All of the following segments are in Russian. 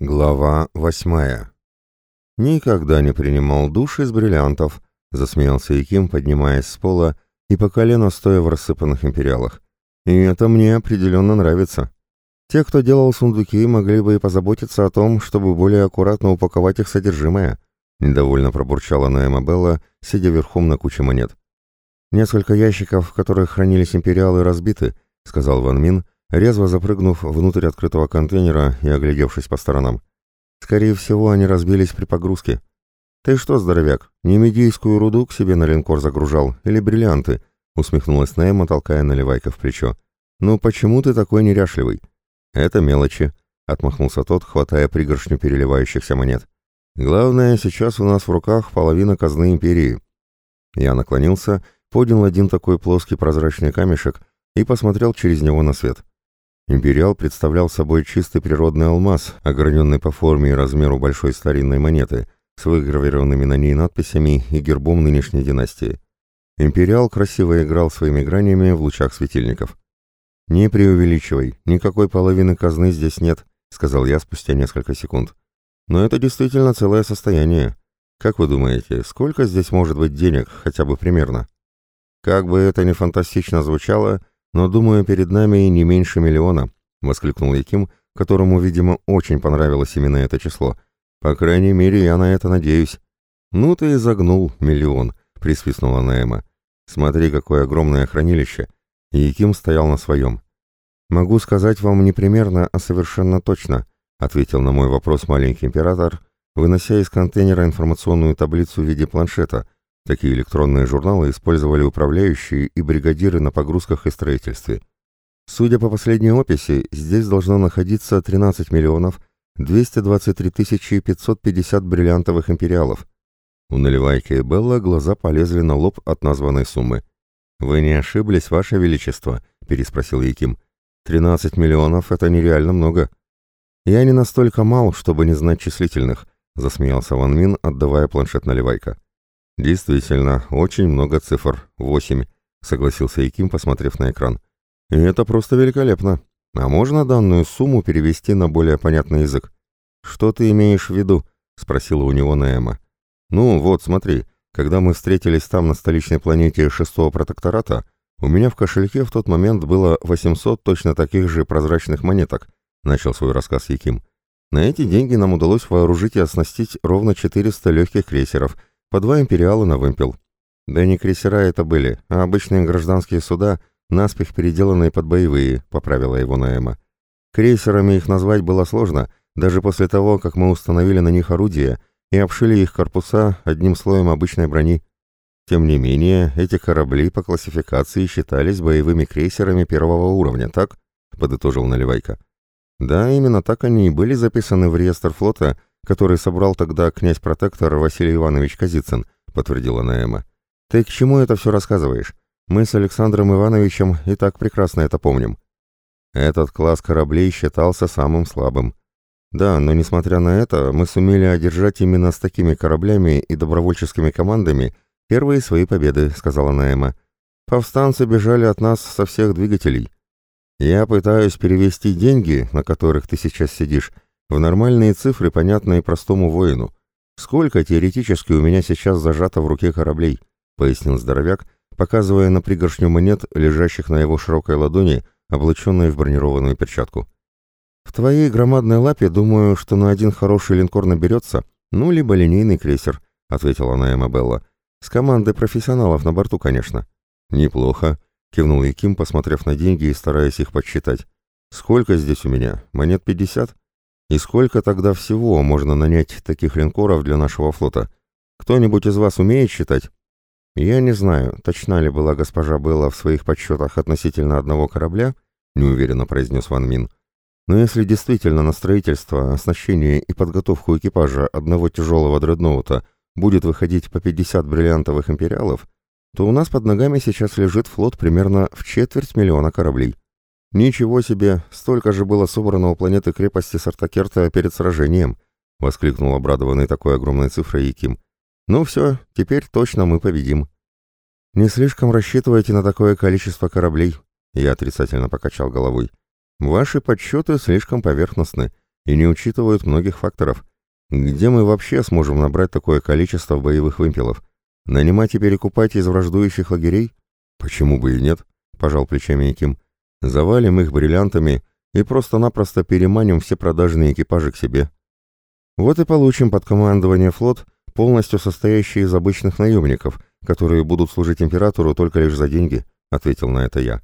Глава восьмая. «Никогда не принимал душ из бриллиантов», — засмеялся Яким, поднимаясь с пола и по колено стоя в рассыпанных империалах. «И это мне определенно нравится. Те, кто делал сундуки, могли бы и позаботиться о том, чтобы более аккуратно упаковать их содержимое», — недовольно пробурчала Наэма Белла, сидя верхом на куче монет. «Несколько ящиков, в которых хранились империалы, разбиты», — сказал Ван Мин, — резво запрыгнув внутрь открытого контейнера и оглядевшись по сторонам. Скорее всего, они разбились при погрузке. «Ты что, здоровяк, не медийскую руду к себе на линкор загружал или бриллианты?» усмехнулась Нейма, толкая наливайка в плечо. «Ну почему ты такой неряшливый?» «Это мелочи», — отмахнулся тот, хватая пригоршню переливающихся монет. «Главное, сейчас у нас в руках половина казны империи». Я наклонился, поднял один такой плоский прозрачный камешек и посмотрел через него на свет. Империал представлял собой чистый природный алмаз, ограненный по форме и размеру большой старинной монеты, с выгравированными на ней надписями и гербом нынешней династии. Империал красиво играл своими гранями в лучах светильников. «Не преувеличивай, никакой половины казны здесь нет», — сказал я спустя несколько секунд. «Но это действительно целое состояние. Как вы думаете, сколько здесь может быть денег, хотя бы примерно?» Как бы это ни фантастично звучало, но, думаю, перед нами не меньше миллиона», — воскликнул Яким, которому, видимо, очень понравилось именно это число. «По крайней мере, я на это надеюсь». «Ну ты и загнул миллион», — присвистнула Наэма. «Смотри, какое огромное хранилище». Яким стоял на своем. «Могу сказать вам не примерно, а совершенно точно», — ответил на мой вопрос маленький император, вынося из контейнера информационную таблицу в виде планшета — Такие электронные журналы использовали управляющие и бригадиры на погрузках и строительстве. Судя по последней описи, здесь должно находиться 13 миллионов 223 тысячи 550 бриллиантовых империалов. У Наливайки и Белла глаза полезли на лоб от названной суммы. «Вы не ошиблись, Ваше Величество?» – переспросил Яким. «13 миллионов – это нереально много». «Я не настолько мал, чтобы не знать числительных», – засмеялся Ван Мин, отдавая планшет Наливайка. «Действительно, очень много цифр. Восемь», — согласился Яким, посмотрев на экран. «И это просто великолепно. А можно данную сумму перевести на более понятный язык?» «Что ты имеешь в виду?» — спросила у него Наэма. «Ну, вот, смотри, когда мы встретились там на столичной планете шестого протектората, у меня в кошельке в тот момент было 800 точно таких же прозрачных монеток», — начал свой рассказ Яким. «На эти деньги нам удалось вооружить и оснастить ровно 400 легких крейсеров — по два империала на вымпел. Да не крейсера это были, а обычные гражданские суда, наспех переделанные под боевые, поправила его Наэма. Крейсерами их назвать было сложно, даже после того, как мы установили на них орудия и обшили их корпуса одним слоем обычной брони. Тем не менее, эти корабли по классификации считались боевыми крейсерами первого уровня, так? Подытожил Наливайка. Да, именно так они и были записаны в реестр флота который собрал тогда князь-протектор Василий Иванович Казицын», — подтвердила Наэма. «Ты к чему это все рассказываешь? Мы с Александром Ивановичем и так прекрасно это помним». Этот класс кораблей считался самым слабым. Да, но несмотря на это, мы сумели одержать именно с такими кораблями и добровольческими командами первые свои победы, сказала Наэма. Повстанцы бежали от нас со всех двигателей. Я пытаюсь перевести деньги, на которых ты сейчас сидишь, в нормальные цифры, понятные простому воину. Сколько теоретически у меня сейчас зажато в руке кораблей, пояснил здоровяк, показывая на пригоршню монет, лежащих на его широкой ладони, облаченной в бронированную перчатку. В твоей громадной лапе, думаю, что на один хороший линкор наберется, ну, либо линейный крейсер, ответила она Эмабелла. С командой профессионалов на борту, конечно. Неплохо, кивнул Яким, посмотрев на деньги и стараясь их подсчитать. Сколько здесь у меня? Монет пятьдесят? И сколько тогда всего можно нанять таких линкоров для нашего флота? Кто-нибудь из вас умеет считать? Я не знаю, точна ли была госпожа Белла в своих подсчетах относительно одного корабля, неуверенно произнес Ван Мин. Но если действительно на строительство, оснащение и подготовку экипажа одного тяжелого дредноута будет выходить по 50 бриллиантовых империалов, то у нас под ногами сейчас лежит флот примерно в четверть миллиона кораблей. «Ничего себе! Столько же было собрано у планеты крепости Сартакерта перед сражением!» — воскликнул обрадованный такой огромной цифрой Яким. «Ну все, теперь точно мы победим». «Не слишком рассчитывайте на такое количество кораблей», — я отрицательно покачал головой. «Ваши подсчеты слишком поверхностны, и не учитывают многих факторов. Где мы вообще сможем набрать такое количество боевых вымпелов? Нанимать и перекупать из враждующих лагерей? Почему бы и нет? Пожал плечами Яким. Завалим их бриллиантами и просто-напросто переманим все продажные экипажи к себе. Вот и получим под командование флот, полностью состоящий из обычных наемников, которые будут служить императору только лишь за деньги, ответил на это я.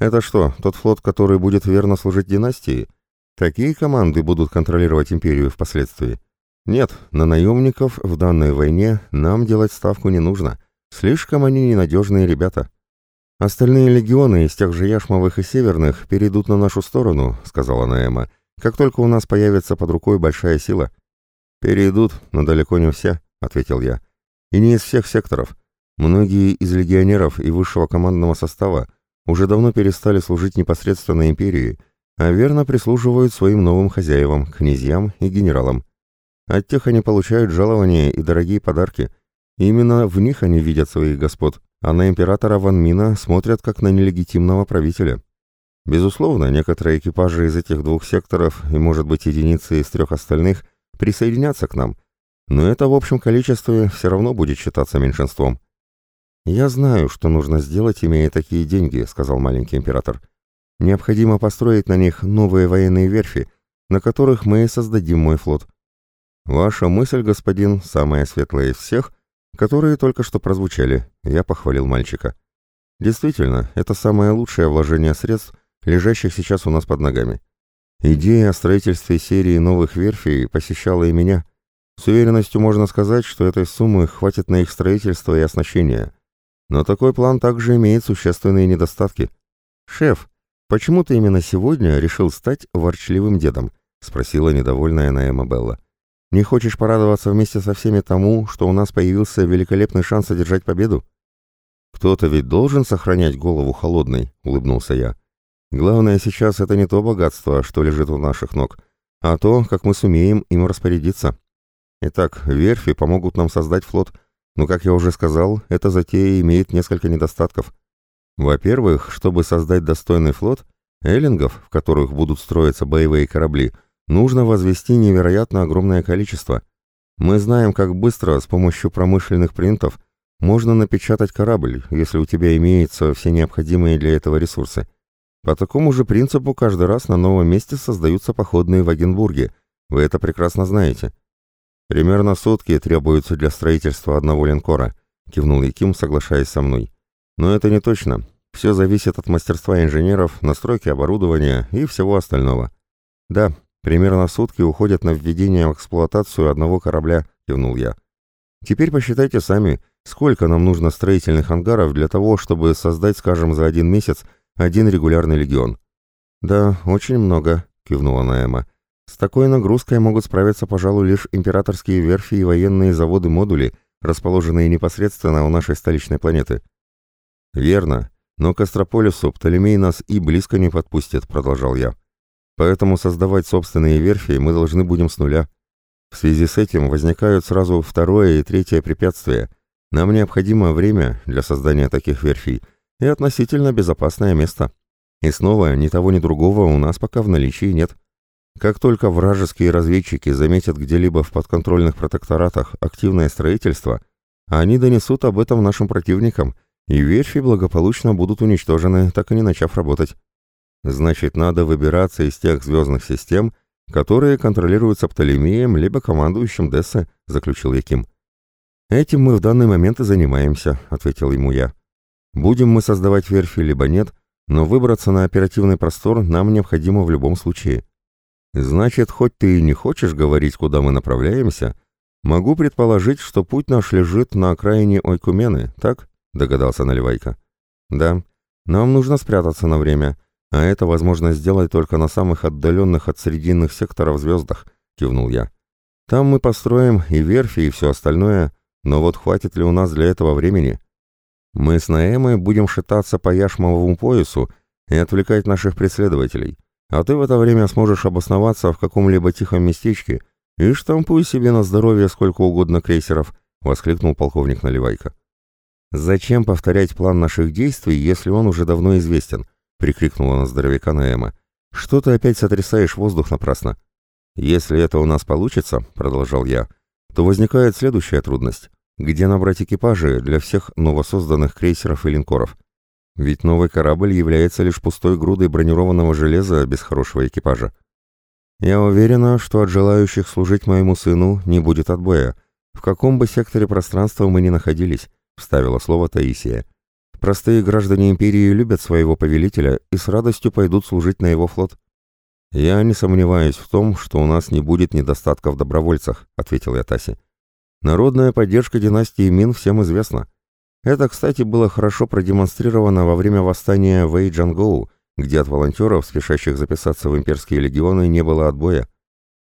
Это что, тот флот, который будет верно служить династии? Такие команды будут контролировать империю впоследствии. Нет, на наемников в данной войне нам делать ставку не нужно. Слишком они ненадежные ребята. Остальные легионы из тех же Яшмовых и Северных перейдут на нашу сторону, сказала Наэма, как только у нас появится под рукой большая сила. Перейдут, но далеко не все, ответил я. И не из всех секторов. Многие из легионеров и высшего командного состава уже давно перестали служить непосредственно империи а верно прислуживают своим новым хозяевам, князьям и генералам. От тех они получают жалования и дорогие подарки. именно в них они видят своих господ, а на императора Ван Мина смотрят как на нелегитимного правителя. Безусловно, некоторые экипажи из этих двух секторов и, может быть, единицы из трех остальных присоединятся к нам, но это в общем количестве все равно будет считаться меньшинством. «Я знаю, что нужно сделать, имея такие деньги», — сказал маленький император. Необходимо построить на них новые военные верфи, на которых мы и создадим мой флот. Ваша мысль, господин, самая светлая из всех, которые только что прозвучали, я похвалил мальчика. Действительно, это самое лучшее вложение средств, лежащих сейчас у нас под ногами. Идея о строительстве серии новых верфей посещала и меня. С уверенностью можно сказать, что этой суммы хватит на их строительство и оснащение. Но такой план также имеет существенные недостатки. «Шеф, «Почему ты именно сегодня решил стать ворчливым дедом?» — спросила недовольная Наэма Белла. «Не хочешь порадоваться вместе со всеми тому, что у нас появился великолепный шанс одержать победу?» «Кто-то ведь должен сохранять голову холодной», — улыбнулся я. «Главное сейчас это не то богатство, что лежит у наших ног, а то, как мы сумеем им распорядиться. Итак, верфи помогут нам создать флот, но, как я уже сказал, эта затея имеет несколько недостатков». Во-первых, чтобы создать достойный флот, эллингов, в которых будут строиться боевые корабли, нужно возвести невероятно огромное количество. Мы знаем, как быстро с помощью промышленных принтов можно напечатать корабль, если у тебя имеются все необходимые для этого ресурсы. По такому же принципу каждый раз на новом месте создаются походные Вагенбурги. Вы это прекрасно знаете. Примерно сутки требуются для строительства одного линкора, кивнул Яким, соглашаясь со мной. Но это не точно. Все зависит от мастерства инженеров, настройки оборудования и всего остального. Да, примерно сутки уходят на введение в эксплуатацию одного корабля, кивнул я. Теперь посчитайте сами, сколько нам нужно строительных ангаров для того, чтобы создать, скажем, за один месяц один регулярный легион. Да, очень много, кивнула Наэма. С такой нагрузкой могут справиться, пожалуй, лишь императорские верфи и военные заводы-модули, расположенные непосредственно у нашей столичной планеты. «Верно, но к Астрополису Птолемей нас и близко не подпустит», — продолжал я. «Поэтому создавать собственные верфи мы должны будем с нуля. В связи с этим возникают сразу второе и третье препятствия. Нам необходимо время для создания таких верфей и относительно безопасное место. И снова ни того ни другого у нас пока в наличии нет. Как только вражеские разведчики заметят где-либо в подконтрольных протекторатах активное строительство, они донесут об этом нашим противникам — и верфи благополучно будут уничтожены, так и не начав работать. Значит, надо выбираться из тех звездных систем, которые контролируются Птолемеем либо командующим Дессе, заключил Яким. Этим мы в данный момент и занимаемся, ответил ему я. Будем мы создавать верфи либо нет, но выбраться на оперативный простор нам необходимо в любом случае. Значит, хоть ты и не хочешь говорить, куда мы направляемся, могу предположить, что путь наш лежит на окраине Ойкумены, так? догадался Наливайка. Да, нам нужно спрятаться на время, а это возможно сделать только на самых отдаленных от срединных секторов звездах, кивнул я. Там мы построим и верфи, и все остальное, но вот хватит ли у нас для этого времени? Мы с Наэмой будем шататься по яшмовому поясу и отвлекать наших преследователей, а ты в это время сможешь обосноваться в каком-либо тихом местечке и штампуй себе на здоровье сколько угодно крейсеров, воскликнул полковник Наливайка. «Зачем повторять план наших действий, если он уже давно известен?» — прикрикнула на здоровяка Наэма. «Что ты опять сотрясаешь воздух напрасно?» «Если это у нас получится», — продолжал я, — «то возникает следующая трудность. Где набрать экипажи для всех новосозданных крейсеров и линкоров? Ведь новый корабль является лишь пустой грудой бронированного железа без хорошего экипажа. Я уверена, что от желающих служить моему сыну не будет отбоя, в каком бы секторе пространства мы ни находились», — вставила слово Таисия. «Простые граждане империи любят своего повелителя и с радостью пойдут служить на его флот». «Я не сомневаюсь в том, что у нас не будет недостатка в добровольцах», — ответил я Тасе. «Народная поддержка династии Мин всем известна. Это, кстати, было хорошо продемонстрировано во время восстания в Эйджангоу, где от волонтеров, спешащих записаться в имперские легионы, не было отбоя.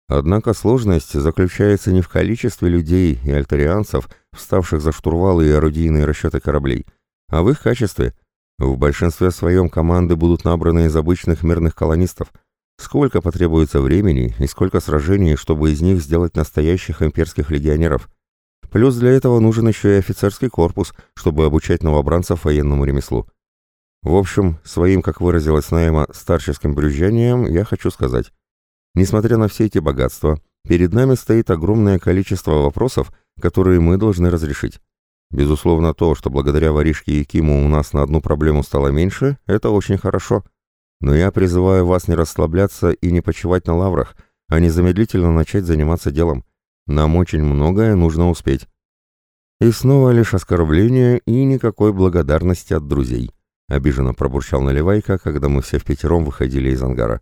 Однако сложность заключается не в количестве людей и альтарианцев, вставших за штурвалы и орудийные расчеты кораблей, а в их качестве. В большинстве своем команды будут набраны из обычных мирных колонистов – Сколько потребуется времени и сколько сражений, чтобы из них сделать настоящих имперских легионеров? Плюс для этого нужен еще и офицерский корпус, чтобы обучать новобранцев военному ремеслу. В общем, своим, как выразилась Найма, старческим брюзжанием я хочу сказать. Несмотря на все эти богатства, перед нами стоит огромное количество вопросов, которые мы должны разрешить. Безусловно, то, что благодаря воришке и Киму у нас на одну проблему стало меньше, это очень хорошо. Но я призываю вас не расслабляться и не почивать на лаврах, а незамедлительно начать заниматься делом. Нам очень многое нужно успеть. И снова лишь оскорбление и никакой благодарности от друзей. Обиженно пробурчал Наливайка, когда мы все в пятером выходили из ангара.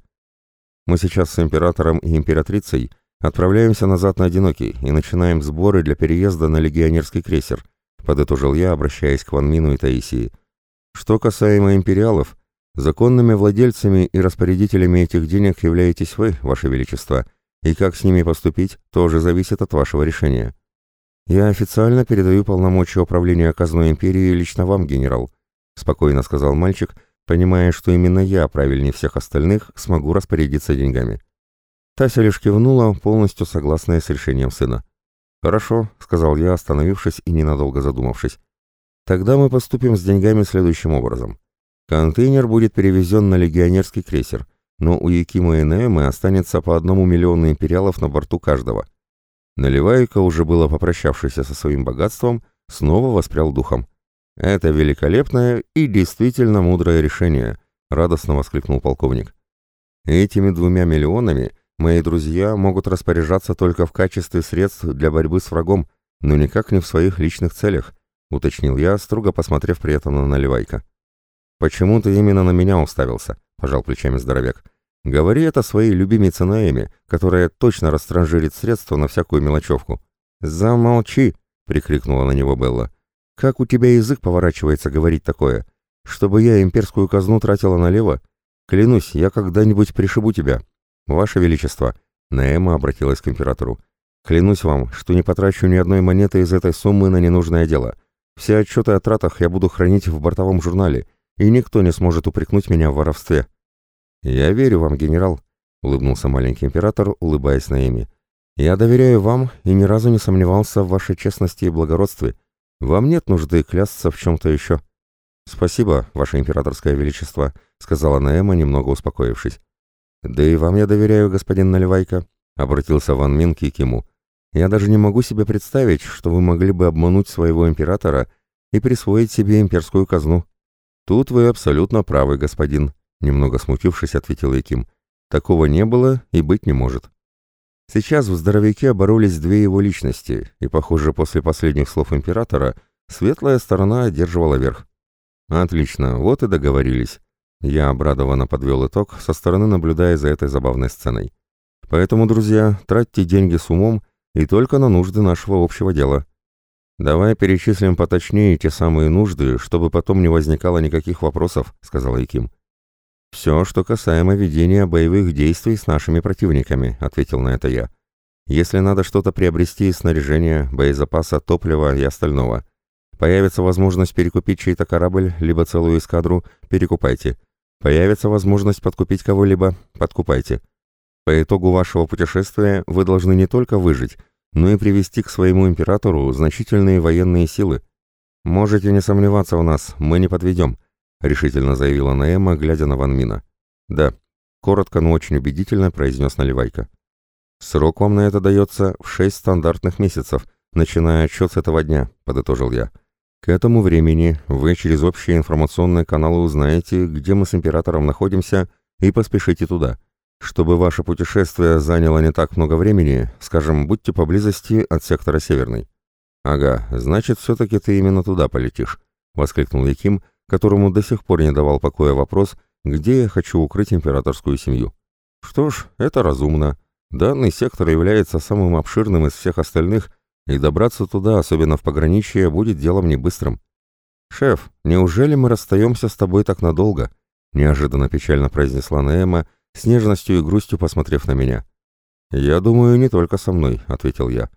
Мы сейчас с императором и императрицей отправляемся назад на Одинокий и начинаем сборы для переезда на легионерский крейсер, подытожил я, обращаясь к Ванмину и Таисии. Что касаемо империалов, Законными владельцами и распорядителями этих денег являетесь вы, Ваше Величество, и как с ними поступить, тоже зависит от вашего решения. Я официально передаю полномочия управления казной империи лично вам, генерал, спокойно сказал мальчик, понимая, что именно я, правильнее всех остальных, смогу распорядиться деньгами. Тася лишь кивнула, полностью согласная с решением сына. «Хорошо», — сказал я, остановившись и ненадолго задумавшись. «Тогда мы поступим с деньгами следующим образом. Контейнер будет перевезен на легионерский крейсер, но у Якима и Неэмы останется по одному миллиону империалов на борту каждого. Наливайка, уже было попрощавшийся со своим богатством, снова воспрял духом. «Это великолепное и действительно мудрое решение», — радостно воскликнул полковник. «Этими двумя миллионами мои друзья могут распоряжаться только в качестве средств для борьбы с врагом, но никак не в своих личных целях», — уточнил я, строго посмотрев при этом на Наливайка. «Почему ты именно на меня уставился?» — пожал плечами здоровяк. «Говори это своей любимице Наэме, которая точно растранжирит средства на всякую мелочевку». «Замолчи!» — прикрикнула на него Белла. «Как у тебя язык поворачивается говорить такое? Чтобы я имперскую казну тратила налево? Клянусь, я когда-нибудь пришибу тебя. Ваше Величество!» Наэма обратилась к императору. «Клянусь вам, что не потрачу ни одной монеты из этой суммы на ненужное дело. Все отчеты о тратах я буду хранить в бортовом журнале, и никто не сможет упрекнуть меня в воровстве. «Я верю вам, генерал», — улыбнулся маленький император, улыбаясь Наэми. «Я доверяю вам и ни разу не сомневался в вашей честности и благородстве. Вам нет нужды клясться в чем-то еще». «Спасибо, ваше императорское величество», — сказала Наэма, немного успокоившись. «Да и вам я доверяю, господин Наливайко», — обратился Ван Мин к Киму. «Я даже не могу себе представить, что вы могли бы обмануть своего императора и присвоить себе имперскую казну». «Тут вы абсолютно правы, господин», — немного смутившись, ответил Яким. «Такого не было и быть не может». Сейчас в здоровяке боролись две его личности, и, похоже, после последних слов императора светлая сторона одерживала верх. «Отлично, вот и договорились». Я обрадованно подвел итог, со стороны наблюдая за этой забавной сценой. «Поэтому, друзья, тратьте деньги с умом и только на нужды нашего общего дела. «Давай перечислим поточнее те самые нужды, чтобы потом не возникало никаких вопросов», — сказал Яким. «Все, что касаемо ведения боевых действий с нашими противниками», — ответил на это я. «Если надо что-то приобрести из снаряжения, боезапаса, топлива и остального. Появится возможность перекупить чей-то корабль, либо целую эскадру, перекупайте. Появится возможность подкупить кого-либо, подкупайте. По итогу вашего путешествия вы должны не только выжить, но и привести к своему императору значительные военные силы. Можете не сомневаться в нас, мы не подведем», — решительно заявила Наэма, глядя на Ван Мина. «Да», — коротко, но очень убедительно произнес Наливайка. Срок вам на это дается в шесть стандартных месяцев, начиная отсчет с этого дня, подытожил я. К этому времени вы через общие информационные каналы узнаете, где мы с императором находимся, и поспешите туда. Чтобы ваше путешествие заняло не так много времени, скажем, будьте поблизости от сектора Северный. Ага, значит, все-таки ты именно туда полетишь, воскликнул Яким, которому до сих пор не давал покоя вопрос, где я хочу укрыть императорскую семью. Что ж, это разумно. Данный сектор является самым обширным из всех остальных, и добраться туда, особенно в пограничье, будет делом не быстрым. «Шеф, неужели мы расстаемся с тобой так надолго?» — неожиданно печально произнесла Наэма, с нежностью и грустью посмотрев на меня. «Я думаю, не только со мной», — ответил я.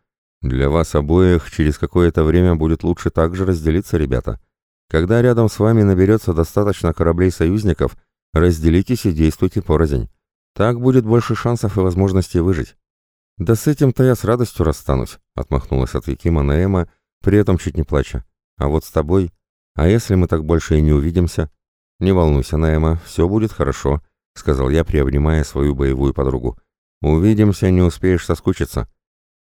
«Для вас обоих через какое-то время будет лучше также разделиться, ребята. Когда рядом с вами наберется достаточно кораблей союзников, разделитесь и действуйте порознь. Так будет больше шансов и возможностей выжить. «Да с этим-то я с радостью расстанусь», — отмахнулась от Якима Наэма, при этом чуть не плача. «А вот с тобой? А если мы так больше и не увидимся?» «Не волнуйся, Наэма, все будет хорошо», — сказал я, приобнимая свою боевую подругу. «Увидимся, не успеешь соскучиться».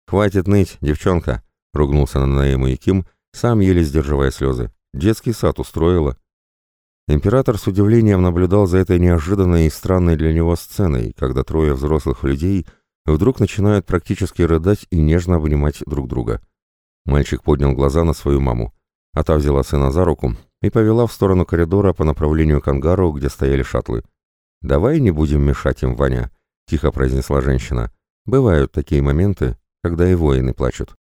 «Хватит ныть, девчонка», — ругнулся на Наэму Яким, сам еле сдерживая слезы. «Детский сад устроила». Император с удивлением наблюдал за этой неожиданной и странной для него сценой, когда трое взрослых людей вдруг начинают практически рыдать и нежно обнимать друг друга. Мальчик поднял глаза на свою маму, а та взяла сына за руку и повела в сторону коридора по направлению к ангару, где стояли шаттлы. «Давай не будем мешать им, Ваня», — тихо произнесла женщина. «Бывают такие моменты, когда и воины плачут».